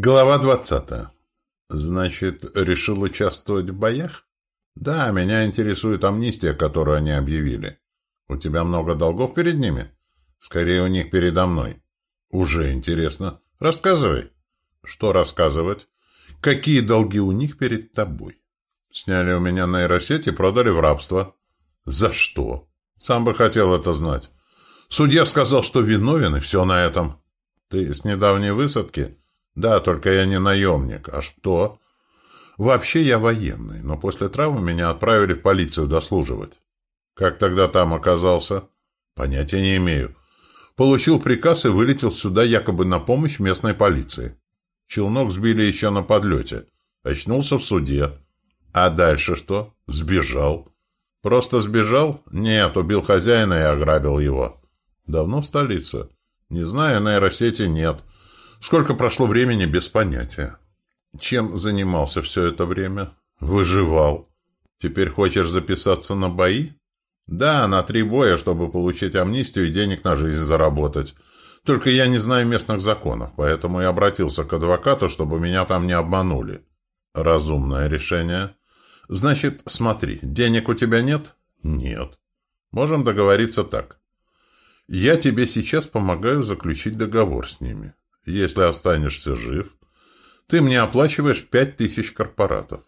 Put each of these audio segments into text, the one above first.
Глава двадцатая. Значит, решил участвовать в боях? Да, меня интересует амнистия, которую они объявили. У тебя много долгов перед ними? Скорее, у них передо мной. Уже интересно. Рассказывай. Что рассказывать? Какие долги у них перед тобой? Сняли у меня нейросеть и продали в рабство. За что? Сам бы хотел это знать. Судья сказал, что виновен, и все на этом. Ты с недавней высадки... Да, только я не наемник. А что? Вообще я военный, но после травмы меня отправили в полицию дослуживать. Как тогда там оказался? Понятия не имею. Получил приказ и вылетел сюда якобы на помощь местной полиции. Челнок сбили еще на подлете. Очнулся в суде. А дальше что? Сбежал. Просто сбежал? Нет, убил хозяина и ограбил его. Давно в столице? Не знаю, нейросети нет. Сколько прошло времени, без понятия. Чем занимался все это время? Выживал. Теперь хочешь записаться на бои? Да, на три боя, чтобы получить амнистию и денег на жизнь заработать. Только я не знаю местных законов, поэтому и обратился к адвокату, чтобы меня там не обманули. Разумное решение. Значит, смотри, денег у тебя нет? Нет. Можем договориться так. Я тебе сейчас помогаю заключить договор с ними. Если останешься жив, ты мне оплачиваешь пять тысяч корпоратов.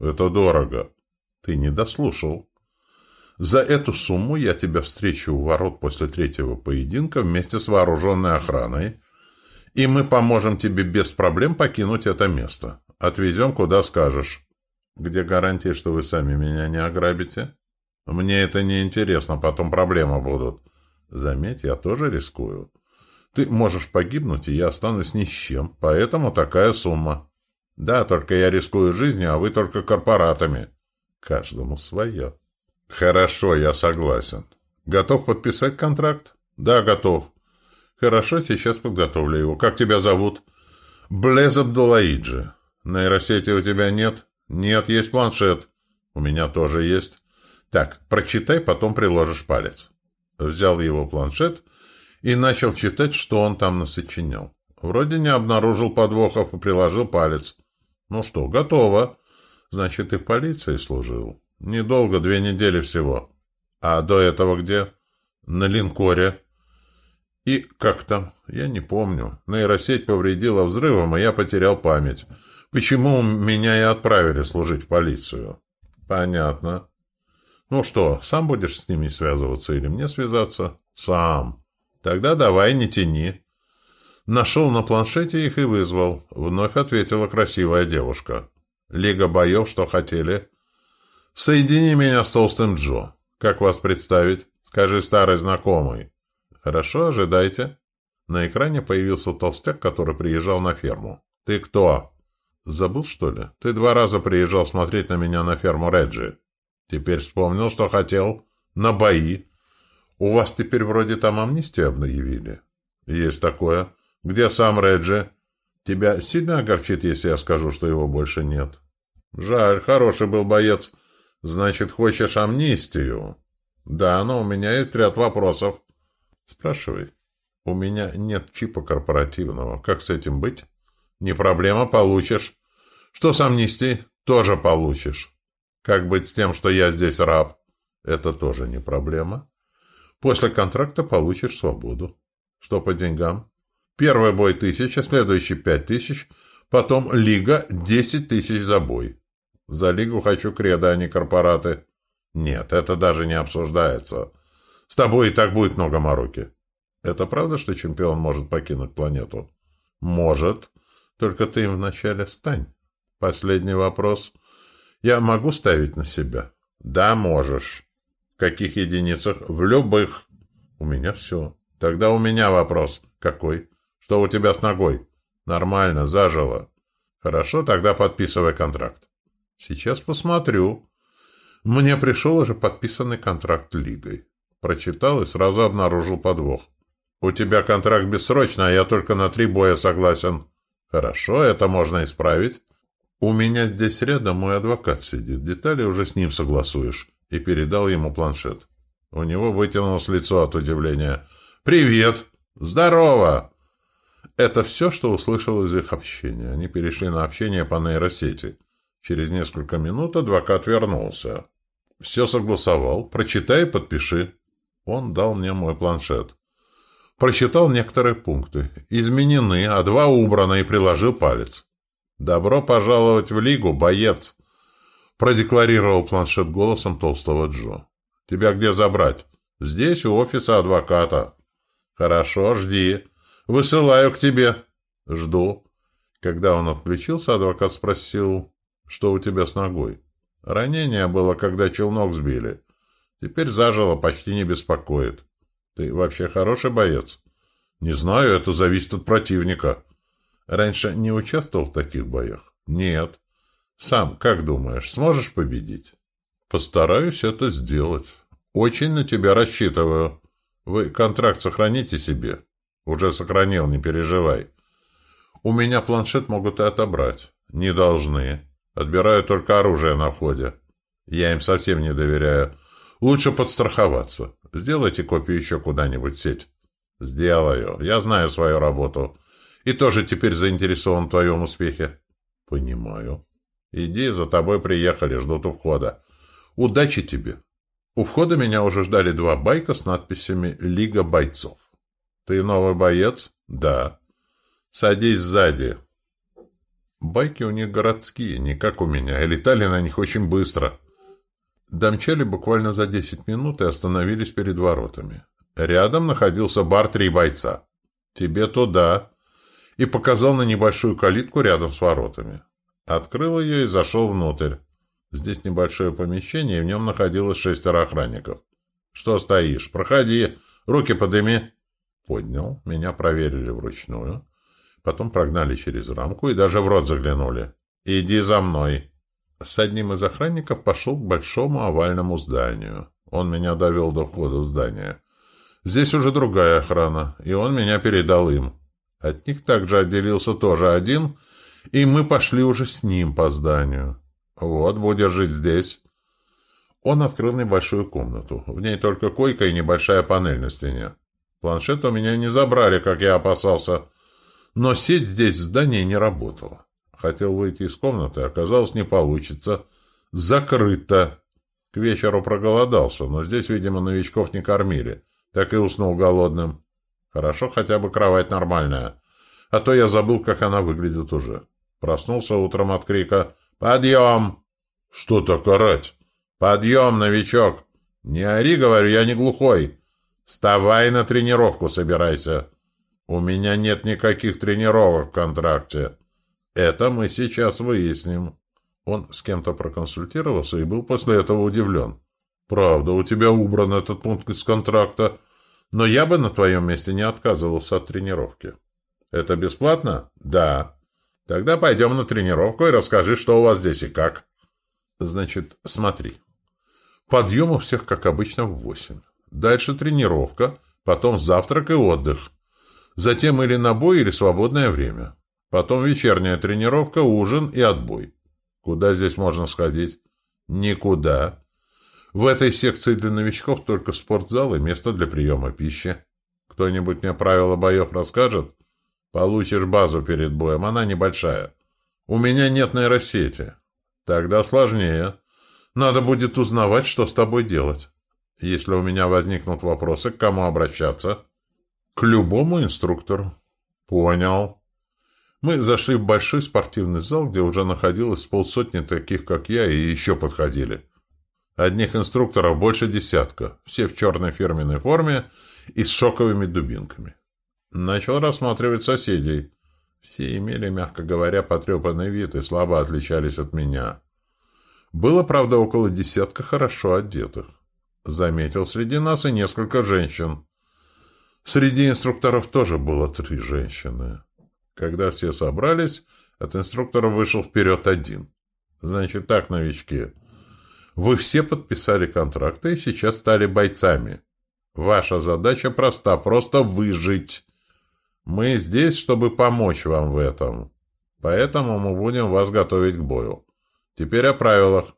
Это дорого. Ты не дослушал. За эту сумму я тебя встречу у ворот после третьего поединка вместе с вооруженной охраной, и мы поможем тебе без проблем покинуть это место. Отвезем, куда скажешь. Где гарантия, что вы сами меня не ограбите? Мне это не интересно, потом проблемы будут. Заметь, я тоже рискую. Ты можешь погибнуть, и я останусь ни с чем, поэтому такая сумма. Да, только я рискую жизнью, а вы только корпоратами. Каждому свое. Хорошо, я согласен. Готов подписать контракт? Да, готов. Хорошо, сейчас подготовлю его. Как тебя зовут? Блез Абдулаиджи. Нейросети у тебя нет? Нет, есть планшет. У меня тоже есть. Так, прочитай, потом приложишь палец. Взял его планшет и начал читать, что он там насочинял. Вроде не обнаружил подвохов и приложил палец. Ну что, готово. Значит, и в полиции служил. Недолго, две недели всего. А до этого где? На линкоре. И как там? Я не помню. Нейросеть повредила взрывом, и я потерял память. Почему меня и отправили служить в полицию? Понятно. Ну что, сам будешь с ними связываться или мне связаться? Сам. Тогда давай, не тяни. Нашел на планшете их и вызвал. Вновь ответила красивая девушка. Лига боев, что хотели? Соедини меня с толстым Джо. Как вас представить? Скажи старый знакомый. Хорошо, ожидайте. На экране появился толстяк, который приезжал на ферму. Ты кто? Забыл, что ли? Ты два раза приезжал смотреть на меня на ферму Реджи. Теперь вспомнил, что хотел. На бои. У вас теперь вроде там амнистию объявили. Есть такое. Где сам Реджи? Тебя сильно огорчит, если я скажу, что его больше нет? Жаль, хороший был боец. Значит, хочешь амнистию? Да, но у меня есть ряд вопросов. Спрашивай. У меня нет чипа корпоративного. Как с этим быть? Не проблема, получишь. Что с амнистией? Тоже получишь. Как быть с тем, что я здесь раб? Это тоже не проблема. После контракта получишь свободу. Что по деньгам? Первый бой тысяча, следующий пять тысяч, потом лига десять тысяч за бой. За лигу хочу кредо, а не корпораты. Нет, это даже не обсуждается. С тобой и так будет много мороки. Это правда, что чемпион может покинуть планету? Может. Только ты им вначале стань. Последний вопрос. Я могу ставить на себя? Да, можешь. Каких единицах? В любых. У меня все. Тогда у меня вопрос. Какой? Что у тебя с ногой? Нормально, заживо. Хорошо, тогда подписывай контракт. Сейчас посмотрю. Мне пришел уже подписанный контракт Лигой. Прочитал и сразу обнаружил подвох. У тебя контракт бессрочный, а я только на три боя согласен. Хорошо, это можно исправить. У меня здесь рядом мой адвокат сидит. Детали уже с ним согласуешь и передал ему планшет. У него вытянулось лицо от удивления. «Привет! Здорово!» Это все, что услышал из их общения. Они перешли на общение по нейросети. Через несколько минут адвокат вернулся. «Все согласовал. Прочитай и подпиши». Он дал мне мой планшет. Прочитал некоторые пункты. Изменены, а два убраны и приложил палец. «Добро пожаловать в Лигу, боец!» Продекларировал планшет голосом толстого Джо. «Тебя где забрать?» «Здесь, у офиса адвоката». «Хорошо, жди. Высылаю к тебе». «Жду». Когда он отключился, адвокат спросил... Что у тебя с ногой? Ранение было, когда челнок сбили. Теперь заживо, почти не беспокоит. Ты вообще хороший боец? Не знаю, это зависит от противника. Раньше не участвовал в таких боях? Нет. Сам, как думаешь, сможешь победить? Постараюсь это сделать. Очень на тебя рассчитываю. Вы контракт сохраните себе. Уже сохранил, не переживай. У меня планшет могут и отобрать. Не должны. Отбираю только оружие на входе. Я им совсем не доверяю. Лучше подстраховаться. Сделайте копию еще куда-нибудь в сеть. Сделаю. Я знаю свою работу. И тоже теперь заинтересован в твоем успехе. Понимаю. Иди, за тобой приехали, ждут у входа. Удачи тебе. У входа меня уже ждали два байка с надписями «Лига бойцов». Ты новый боец? Да. Садись сзади. Байки у них городские, не как у меня, и летали на них очень быстро. Домчали буквально за десять минут и остановились перед воротами. Рядом находился бар «Три бойца». «Тебе туда!» И показал на небольшую калитку рядом с воротами. Открыл ее и зашел внутрь. Здесь небольшое помещение, и в нем находилось шестеро охранников. «Что стоишь? Проходи! Руки подыми!» Поднял, меня проверили вручную. Потом прогнали через рамку и даже в рот заглянули. «Иди за мной!» С одним из охранников пошел к большому овальному зданию. Он меня довел до входа в здание. Здесь уже другая охрана, и он меня передал им. От них также отделился тоже один, и мы пошли уже с ним по зданию. «Вот, будешь жить здесь». Он открыл небольшую комнату. В ней только койка и небольшая панель на стене. Планшет у меня не забрали, как я опасался. Но сеть здесь в здании не работала. Хотел выйти из комнаты, оказалось, не получится. Закрыто. К вечеру проголодался, но здесь, видимо, новичков не кормили. Так и уснул голодным. Хорошо, хотя бы кровать нормальная. А то я забыл, как она выглядит уже. Проснулся утром от крика «Подъем!» «Что так орать?» «Подъем, новичок!» «Не ори, говорю, я не глухой!» «Вставай на тренировку собирайся!» У меня нет никаких тренировок в контракте. Это мы сейчас выясним. Он с кем-то проконсультировался и был после этого удивлен. Правда, у тебя убран этот пункт из контракта, но я бы на твоем месте не отказывался от тренировки. Это бесплатно? Да. Тогда пойдем на тренировку и расскажи, что у вас здесь и как. Значит, смотри. Подъем у всех, как обычно, в восемь. Дальше тренировка, потом завтрак и отдых. Затем или на бой, или свободное время. Потом вечерняя тренировка, ужин и отбой. Куда здесь можно сходить? Никуда. В этой секции для новичков только спортзал и место для приема пищи. Кто-нибудь мне правила боев расскажет? Получишь базу перед боем, она небольшая. У меня нет нейросети. Тогда сложнее. Надо будет узнавать, что с тобой делать. Если у меня возникнут вопросы, к кому обращаться? К любому инструктору. Понял. Мы зашли в большой спортивный зал, где уже находилось полсотни таких, как я, и еще подходили. Одних инструкторов больше десятка, все в черной фирменной форме и с шоковыми дубинками. Начал рассматривать соседей. Все имели, мягко говоря, потрепанный вид и слабо отличались от меня. Было, правда, около десятка хорошо одетых. Заметил среди нас и несколько женщин. Среди инструкторов тоже было три женщины. Когда все собрались, от инструкторов вышел вперед один. Значит так, новички, вы все подписали контракты и сейчас стали бойцами. Ваша задача проста, просто выжить. Мы здесь, чтобы помочь вам в этом. Поэтому мы будем вас готовить к бою. Теперь о правилах.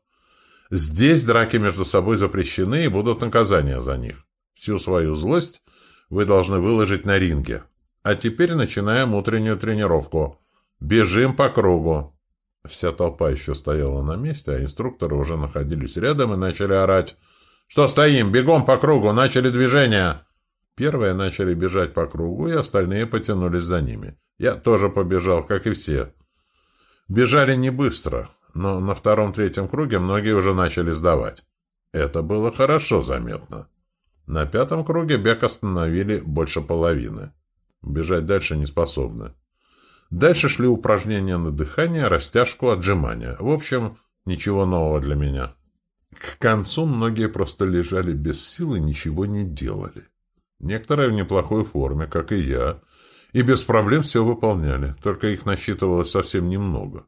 Здесь драки между собой запрещены и будут наказания за них. Всю свою злость вы должны выложить на ринге. А теперь начинаем утреннюю тренировку. Бежим по кругу. Вся толпа еще стояла на месте, а инструкторы уже находились рядом и начали орать. «Что стоим? Бегом по кругу! Начали движение!» Первые начали бежать по кругу, и остальные потянулись за ними. Я тоже побежал, как и все. Бежали не быстро, но на втором-третьем круге многие уже начали сдавать. Это было хорошо заметно. На пятом круге бег остановили больше половины. Бежать дальше не способны. Дальше шли упражнения на дыхание, растяжку, отжимания. В общем, ничего нового для меня. К концу многие просто лежали без сил и ничего не делали. Некоторые в неплохой форме, как и я, и без проблем все выполняли, только их насчитывалось совсем немного.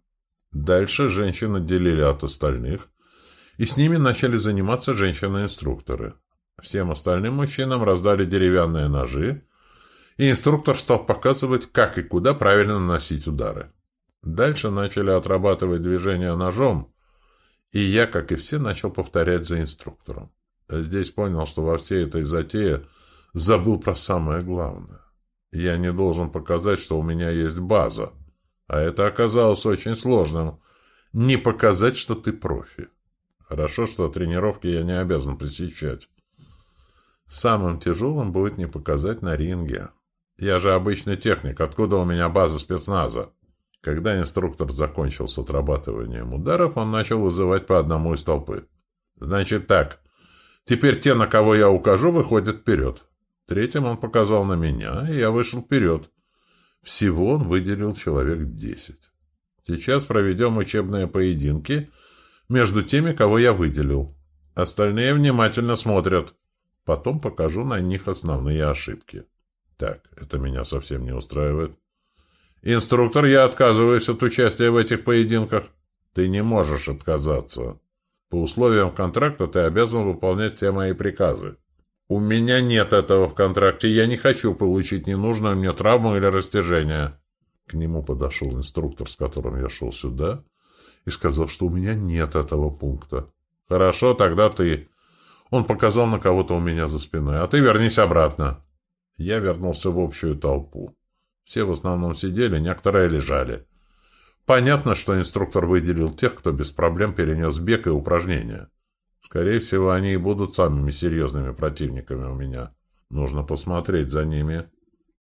Дальше женщин отделили от остальных, и с ними начали заниматься женщины-инструкторы. Всем остальным мужчинам раздали деревянные ножи, и инструктор стал показывать, как и куда правильно наносить удары. Дальше начали отрабатывать движения ножом, и я, как и все, начал повторять за инструктором. Здесь понял, что во всей этой затее забыл про самое главное. Я не должен показать, что у меня есть база, а это оказалось очень сложным. Не показать, что ты профи. Хорошо, что тренировки я не обязан посещать. Самым тяжелым будет не показать на ринге. Я же обычный техник, откуда у меня база спецназа? Когда инструктор закончил с отрабатыванием ударов, он начал вызывать по одному из толпы. Значит так, теперь те, на кого я укажу, выходят вперед. Третьим он показал на меня, и я вышел вперед. Всего он выделил человек десять. Сейчас проведем учебные поединки между теми, кого я выделил. Остальные внимательно смотрят. Потом покажу на них основные ошибки. Так, это меня совсем не устраивает. Инструктор, я отказываюсь от участия в этих поединках. Ты не можешь отказаться. По условиям контракта ты обязан выполнять все мои приказы. У меня нет этого в контракте. Я не хочу получить ненужную мне травму или растяжение. К нему подошел инструктор, с которым я шел сюда, и сказал, что у меня нет этого пункта. Хорошо, тогда ты. Он показал на кого-то у меня за спиной. А ты вернись обратно. Я вернулся в общую толпу. Все в основном сидели, некоторые лежали. Понятно, что инструктор выделил тех, кто без проблем перенес бег и упражнения. Скорее всего, они и будут самыми серьезными противниками у меня. Нужно посмотреть за ними.